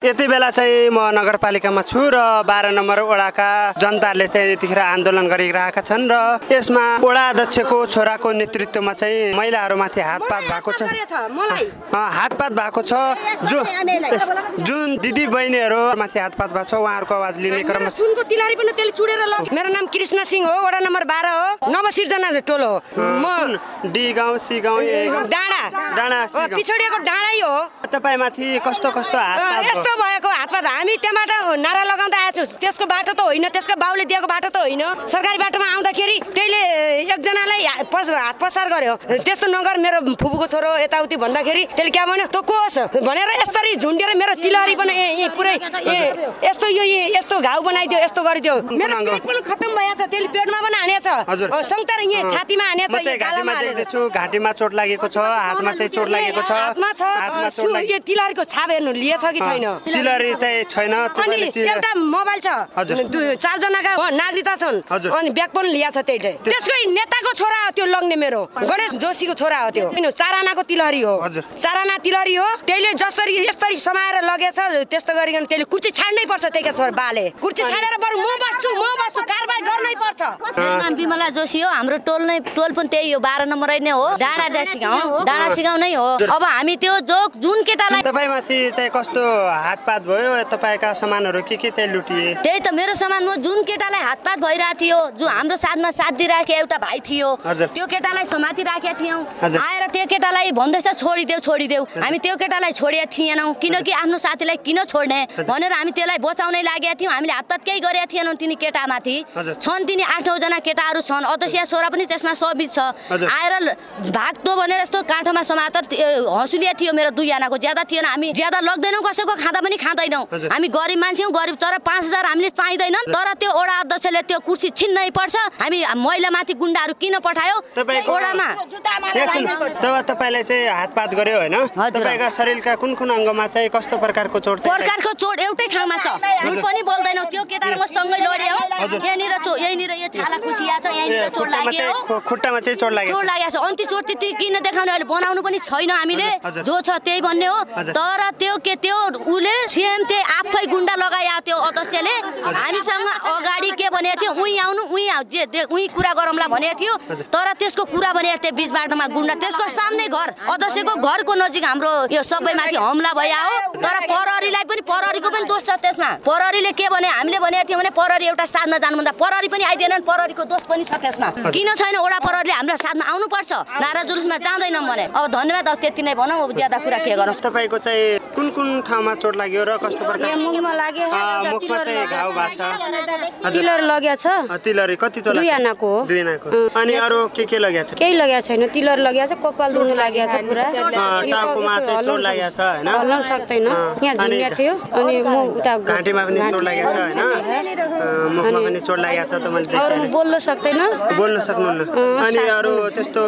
यति बेला चाहिँ म नगरपालिकामा छु र बाह्र नम्बर वडाका जनताले चाहिँ यतिखेर आन्दोलन गरिरहेका छन् र यसमा वडा अध्यक्षको छोराको नेतृत्वमा चाहिँ महिलाहरूमाथि हातपात भएको छ। हातपात भएको छ। जो जुन दिदी बहिनीहरू माथि हातपात भएको छ उहाँहरूको आवाज लिने क्रममा। मेरो नाम कृष्ण सिंह हो वडा नम्बर बाह्र हो। नवसिर्जना टोलो हो। म डी गाउँ सी गाउँ डाँडा। पिछडिएको डाँडै हो। तपाईँमाथि कस्तो कस्तो हातपात भएको हातपात हामी त्यहाँबाट नारा लगाउँदा आएको छौँ। त्यसको बाटो त होइन त्यसको बाउले दिएको बाटो त होइन। सरकारी बाटोमा आउँदाखेरि त्यसले एकजनालाई हात पसार गर्यो। त्यस्तो नगर मेरो फुपूको छोरो यताउति भन्दाखेरि त्यसले क्या भन्यो तँ को होस्? भनेर यसरी झुन्डेर मेरो तिलहरी पनि पुरै ए यस्तो यो यस्तो घाउ बनाइदियो यस्तो गरिदियो। मेरो? पेट पनि खत्तम भएछ त्यसले पेटमा पनि हानेछ। सङ्तार यहाँ छातीमा हानेछ घाँटीमा चोट लागेको छ हातमा चाहिँ चोट लागेको छ। हातमा हातमा तिलहरीको छाप हेर्नु लिएछ कि छैन? तिलहरी चाहिँ छैन अनि चाहिँ- एउटा मोबाइल छ। चारजनाका नागरिकता छन्। अनि ब्याग पनि लिएको छ त्यही त्यसकै नेताको छोरा हो त्यो लग्ने मेरो। गणेश जोशीको छोरा हो त्यो। चारानाको तिलहरी हो। चाराना तिलहरी हो। त्यसले जसरी यसरी समाएर लगेछ त्यस्तो गरिकन त्यसले कुर्ची छाड्नै पर्छ त्यहीका छोरा बाले। कुर्ची छाडेर बरु म बस्छु म बस्छु कारबाही गर्नै पर्छ। नाम विमला जोशी हो। हाम्रो टोल नै टोल पनि त्यही हो। बाह्र नम्बर नै हो। डाँडा डाँडा सिगाउँ डाँडा सिगाउँ नै हो। अब हामी त्यो जो जुन केटालाई तपाईँमाथि चाहिँ कस्तो हातपात भयो तपाईँका सामानहरू के के चाहिँ लुटिए? त्यही त मेरो सामान हो जुन केटालाई हातपात भइरहेको थियो जो हाम्रो साथमा साथ दिइराखेको एउटा भाइ थियो। त्यो केटालाई समाति राखेका थियौँ। आएर त्यो केटालाई भन्दैछ छोडिदेऊ छोडिदेऊ। हामी त्यो केटालाई छोडेका थिएनौँ किनकि आफ्नो साथीलाई किन छोड्ने? भनेर हामी त्यसलाई बचाउनै लागेका थियौँ। हामीले हातपात केही गरेका थिएनौँ तिनी केटामाथि। छन् तिनी आठ नौजना केटाहरू छन्। अध्यक्ष छोरा पनि त्यसमा सबित छ। आएर भाग्दो भनेर यस्तो काठोमा समातर हँसुलिया थियो मेरो दुईजनाको। ज्यादा थिएन। हामी ज्यादा लग्दैनौँ कसैको खाँदा पनि खाँदैनौँ। हामी गरिब मान्छे हौँ गरिब तर पाँच हजार हामीले चाहिँदैनन् तर त्यो ओडा अध्यक्षले त्यो कुर्सी छिन्नै पर्छ। हामी महिलामाथि गुन्डाहरू किन पठायो? ओडामा। तपाईँलाई चाहिँ हातपात गर्यो होइन। तपाईँका शरीरका कुन कुन अङ्गमा चाहिँ कस्तो प्रकारको चोट प्रकारको चोट एउटै ठाउँमा छ। झुट पनि बोल्दैनौ त्यो केटा र म सँगै लड्यो। हजुर। यहाँनिर चो यहीँनिर यो छाला खुसिया छ यहाँनिर चोट लाग्यो खुट्टामा चाहिँ चोट लागेको चोट छ। लागेको छ। अन्ति चोट त्यति किन देखाउने अहिले बनाउनु पनि छैन हामीले। जो छ त्यही भन्ने हो। तर त्यो के त्यो उसले सिएम त्यही आफै गुन्डा लगायो त्यो अध्यक्षले। हामीसँग अगाडि के भनेको थियो उहीँ आउनु उहीँ जे उहीँ कुरा गरौँला भनेको थियो। तर त्यसको कुरा भनेको थियो बिच बाटोमा गुन्डा। त्यसको सामने घर अध्यक्षको घरको नजिक हाम्रो यो सबैमाथि हमला भइया हो। तर प्रहरीलाई पनि प्रहरीको पनि दोष छ त्यसमा। प्रहरीले के भने हामीले भनेको थियौँ भने प्रहरी एउटा साथमा जानुभन्दा प्रहरी पनि आइदिएनन् प्रहरीको दोष पनि छ त्यसमा। किन छैन ओडा प्रहरीले हाम्रो साथमा आउनुपर्छ? नारा जुलुसमा जाँदैनौँ भने। अब धन्यवाद अब त्यति नै भनौँ अब ज्यादा कुरा के गरौँ? तपाईँको चाहिँ कुन कुन ठाउँमा चोट लाग्यो र कस्तो प्रकार यहाँ मुखमा लाग्यो अँ, मुखमा चाहिँ घाउ भएको छ। हजुर। तिलहरी लगेको छ। अँ, तिलहरी कति तोला दुई आनाको हो। दुई आनाको अँ, अनि अरू के के लगेको छ? केही लगेको छैन। लगेको छ कपाल दुख्नु लागेको छ पुरा। टाउकोमा चाहिँ चोट लागेको छ सक्दैन। यहाँ थियो। अनि म उता घाँटीमा पनि चोट लागेको छ मुखमा पनि चोट लागेको छ त मैले देखेँ। बोल्न सक्दैन? बोल्न सक्नुहुन्न। अनि अरू त्यस्तो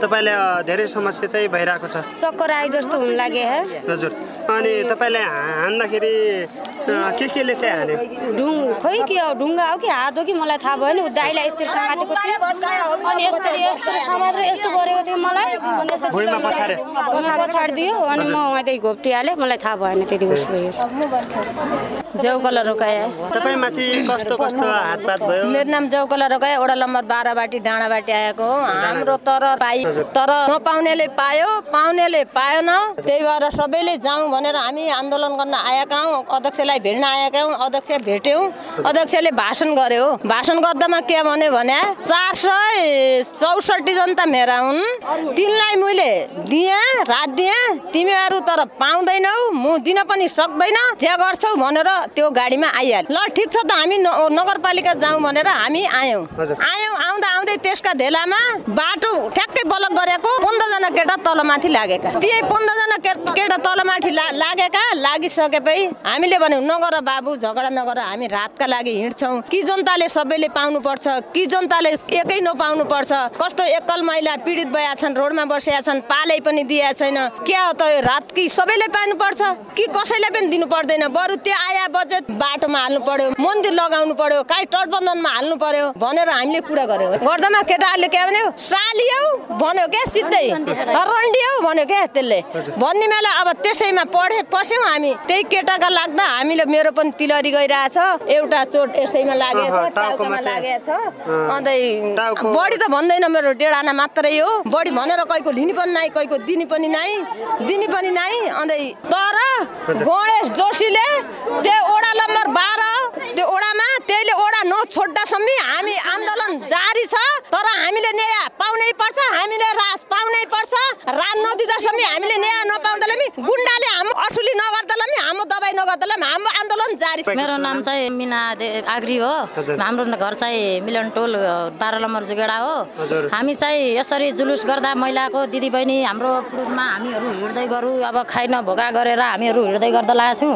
तपाईँलाई धेरै समस्या चाहिँ भइरहेको छ। चक्कर जस्तो हुन लागे है? हजुर। अनि तपाईँलाई हान्दाखेरि के केले चाहिँ हान्यो? ढुङ खोइ के हो? ढुङ्गा हो कि हात हो कि? मलाई थाहा भएन। ऊ दाइलाई यस्तरी समातेको थियो। अनि यस्तरी यस्तरी समातेर यस्तो गरेको थियो मलाई। अनि यस्तो भुइँमा पछाडिदियो अनि म उहाँदेखि घोप्टिहालेँ। मलाई थाहा भएन त्यति उसो जौकला रोकाया तपाईँमाथि कस्तो कस्तो हातपात भयो? मेरो नाम जौकला रोकाया ओडा नम्बर बाह्रबाटी डाँडाबाटी आएको हो। हाम्रो तर पाइ तर नपाउनेले पायो पाउनेले पाएन। त्यही भएर सबैले जाउँ भनेर हामी आन्दोलन गर्न आएका हौँ। अध्यक्षलाई भेट्न आएका हौँ अध्यक्ष भेट्यौँ। अध्यक्षले भाषण गर्यो। भाषण गर्दामा के भन्यो भने चार सय चौसठी जनता मेरा हुन्। तिनलाई मैले दिएँ रात दिएँ। तिमीहरू तर पाउँदैनौ म दिन पनि सक्दैन। जे गर्छौ भनेर त्यो गाडीमा आइहाल्यो ल ठिक छ त हामी नगरपालिका जाउँ भनेर हामी आयौँ। आयौँ आउँदा आउँदै त्यसका धेलामा बाटो ठ्याक्कै बलक गरेको पन्ध्रजना केटा तलमाथि लागेका। ती पन्ध्रजना केटा तलमाथि लागेका लागिसकेपछि हामीले भन्यौँ नगर बाबु झगडा नगर हामी रातका लागि हिँड्छौँ। कि जनताले सबैले पाउनुपर्छ? कि जनताले एकै नपाउनु पर्छ? कस्तो एकल महिला पीडित भएका छन् रोडमा बसेका छन् पालै पनि दिएका छैन। के हो त रात कि सबैले पाउनुपर्छ? कि कसैले पनि दिनु पर्दैन बरु त्यो नयाँ बजेट बाटोमा हाल्नु पर्यो मन्दिर लगाउनु पर्यो काहीँ तटबन्धनमा हाल्नु पर्यो भनेर हामीले कुरा गर्यो। गर्दामा केटाहरूले के भन्यो? सालियौ भन्यो क्या सिधै। रन्डियौ भन्यो क्या त्यसले। भन्ने बेला अब त्यसैमा पढे पस्यौँ हामी। त्यही केटाका लाग्दा हामीले मेरो पनि तिलरी गइरहेछ। एउटा चोट यसैमा लागेछ टाउकोमा। लागेछ। अन्त बढी त भन्दैन मेरो डेढ आना मात्रै हो। बढी भनेर कहीको लिने पनि नाइ कहीको दिने पनि नाइ। दिने पनि नाइ। अन्त तर गणेश जोशीले त्यो ओडा नम्बर बाह्र त्यो ओडामा त्यसले ओडा नछोड्दासम्म हामी आन्दोलन जारी छ। तर हामीले न्याय पाउनै पर्छ हामीले रास पाउनै पर्छ। राज नदिँदासम्म हामीले न्याय नपाउँदाले पनि गुन्डाले हाम्रो असुली नगर्दाले पनि हाम्रो आन्दोलन जारी छ। मेरो नाम चाहिँ मिना दे- आग्री हो। हाम्रो घर चाहिँ मिलन टोल बाह्र नम्बर जुगेडा हो। हामी चाहिँ यसरी जुलुस गर्दा महिलाको दिदीबहिनी हाम्रो ग्रुपमा हामीहरू हिँड्दै गरौँ। अब खाइ नभोगा गरेर हामीहरू हिँड्दै गर्दा लागेको छौँ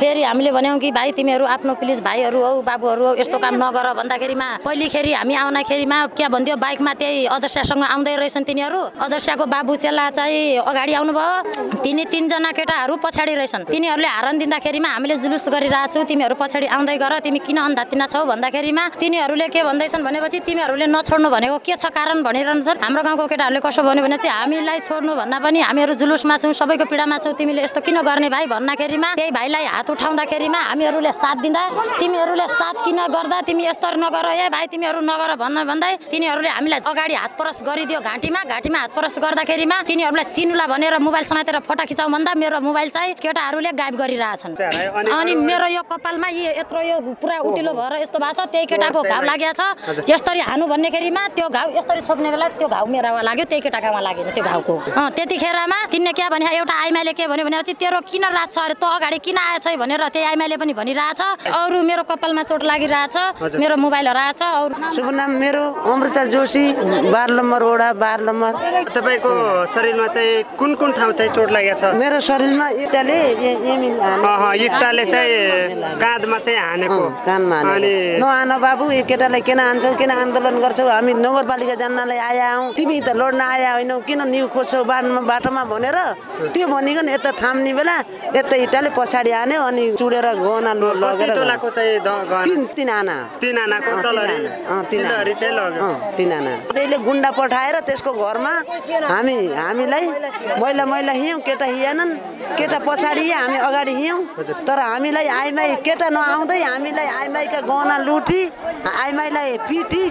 फेरि हामीले भन्यौँ कि भाइ तिमीहरू आफ्नो प्लिज भाइहरू हौ बाबुहरू हौ यस्तो काम नगर भन्दाखेरिमा पहिलेखेरि हामी आउँदाखेरिमा के भन्थ्यो बाइकमा त्यही अदस्यासँग आउँदै रहेछन् तिनीहरू। अदस्याको बाबु चेला चाहिँ अगाडि आउनुभयो। तिनी तिनजना केटाहरू पछाडि रहेछन्। तिनीहरूले हारन दिँदाखेरिमा हामीले जुलुस गरिरहेछौँ। तिमीहरू पछाडि आउँदै गर तिमी किन अन्धातिना छौ भन्दाखेरिमा? तिनीहरूले के भन्दैछन् भनेपछि तिमीहरूले नछोड्नु भनेको के छ कारण भनिरहन्छन् हाम्रो गाउँको केटाहरूले कसो भन्यो भने चाहिँ हामीलाई छोड्नु भन्दा पनि हामीहरू जुलुसमा छौँ सबैको पीडामा छौँ। तिमीले यस्तो किन गर्ने भाइ भन्दाखेरिमा? त्यही भाइलाई हात उठाउँदाखेरिमा हामीहरूले साथ दिँदा तिमीहरूले साथ किन गर्दा? तिमी यस्तो नगर ए भाइ तिमीहरू नगर भन्न भन्दै तिनीहरूले हामीलाई अगाडि हात परस गरिदियो घाँटीमा। घाँटीमा हात परस गर्दाखेरिमा तिनीहरूलाई चिनुला भनेर मोबाइल समातेर फोटो खिचाउँ भन्दा मेरो मोबाइल चाहिँ केटाहरूले गायब गरिरहेछन् चाहिँ अनि मेरो यो कपालमा यो यत्रो यो पुरा उटिलो भएर यस्तो भएको छ त्यही केटाको घाउ लागेको छ। यसरी हानु भन्नेखेरिमा त्यो घाउ यसरी छोप्ने बेला त्यो घाउ मेरामा लाग्यो त्यही केटाकोमा लागेन त्यो घाउको। अँ, त्यतिखेरमा तिनले के भने एउटा आइमाले के भन्यो भनेपछि तेरो किन रात छ? अरे तँ अगाडि किन आएछ भनेर त्यही आइमाले पनि भनिरहेछ। अरू मेरो कपालमा चोट लागिरहेछ मेरो मोबाइल हराएछ अरू शुभ नाम मेरो अमृता जोशी बाह्र नम्बर वडा बाह्र नम्बर। तपाईँको शरीरमा चाहिँ कुन कुन ठाउँ चाहिँ चोट लागेको छ? मेरो शरीरमा अहँ, इट्टाले चाहिँ काँधमा चाहिँ हानेको। कानमा अनि। नआन बाबु यो केटालाई किन हान्छौ किन आन्दोलन गर्छौ? हामी नगरपालिका जान्नलाई आया हौ। तिमी त लड्न आया होइनौ। किन निउ खोज्छौ बाटोमा बाटोमा भनेर? त्यो भनिकन यता थाम्ने बेला यता इटाले पछाडि हान्यो अनि चुडेर गहना लगेर? तिन तिन आना। तिन आनाको तिन आना। त्यसले गुन्डा पठाएर त्यसको घरमा हामी हामीलाई महिला महिला हिँड्यौँ। केटा हिँडेनन्। केटा पछाडि हामी अगाडि हिँड्यौँ। तर हामीलाई आइमाई केटा नआउँदै हामीलाई आइमाईका गहना लुटी आइमाईलाई पिटी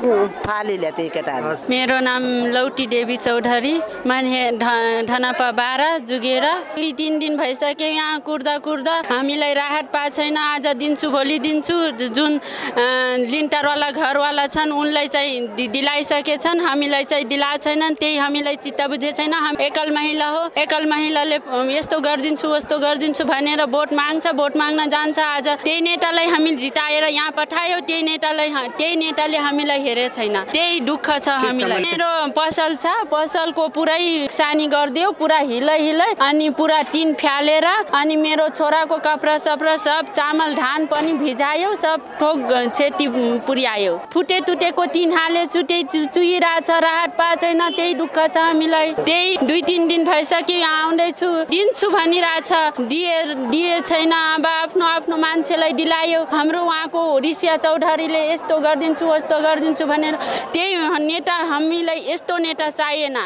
फाली ल्या त्यही केटाहरू मेरो नाम लौटी देवी चौधरी माने ढ- ढनापा बाह्र जुगेर। दुई तिन दिन भइसक्यो यहाँ कुर्दा कुर्दा। हामीलाई राहत पाएको छैन आज दिन्छु भोलि दिन्छु। जुन लिन्टरवाला घरवाला छन् उनलाई चाहिँ दिलाइसकेछन् हामीलाई चाहिँ दिलाएको छैनन् त्यही हामीलाई चित्त बुझेको छैन। हामी एकल महिला हो एकल महिलाले यस्तो गरिदिन्छु उस्तो गरिदिन्छु भनेर भोट माग्छ भोट माग्न जान्छ। आज त्यही नेतालाई हामी जिताएर यहाँ पठायो त्यही नेतालाई त्यही नेताले हामीलाई हेरेको छैन। त्यही दुःख छ हामीलाई। मेरो पसल छ। पसलको पुरै सानी गरिदियो पुरा हिलै हिलै अनि पुरा टिन फ्यालेर अनि मेरो छोराको कपडा सपडा सब चामल धान पनि भिजायो सब ठोक क्षति पुर्यायो। फुटे टुटेको तिन हाले छुटे चुइरहेछ राहत पाएको छैन त्यही दुःख छ हामीलाई। त्यही दुई तिन दिन भइसक्यो यहाँ आउँदैछु दिन्छु भनिरहेछ। दिए दिए छैन। अब आफ्नो आफ्नो मान्छेलाई दिलायो। हाम्रो उहाँको ऋषिया चौधरीले यस्तो गरिदिन्छु यस्तो गरिदिन्छु भनेर त्यही नेता हामीलाई यस्तो नेता चाहिएन।